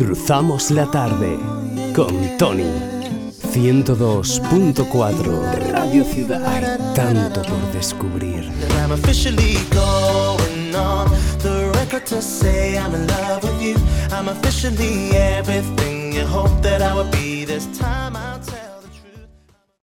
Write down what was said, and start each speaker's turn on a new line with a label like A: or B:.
A: Cruzamos la tarde con Tony. 102.4 Radio Ciudad. Hay tanto por descubrir.
B: I'm officially going on the record to say I'm in love with you. I'm officially everything you hoped that I would be this time. I'll take.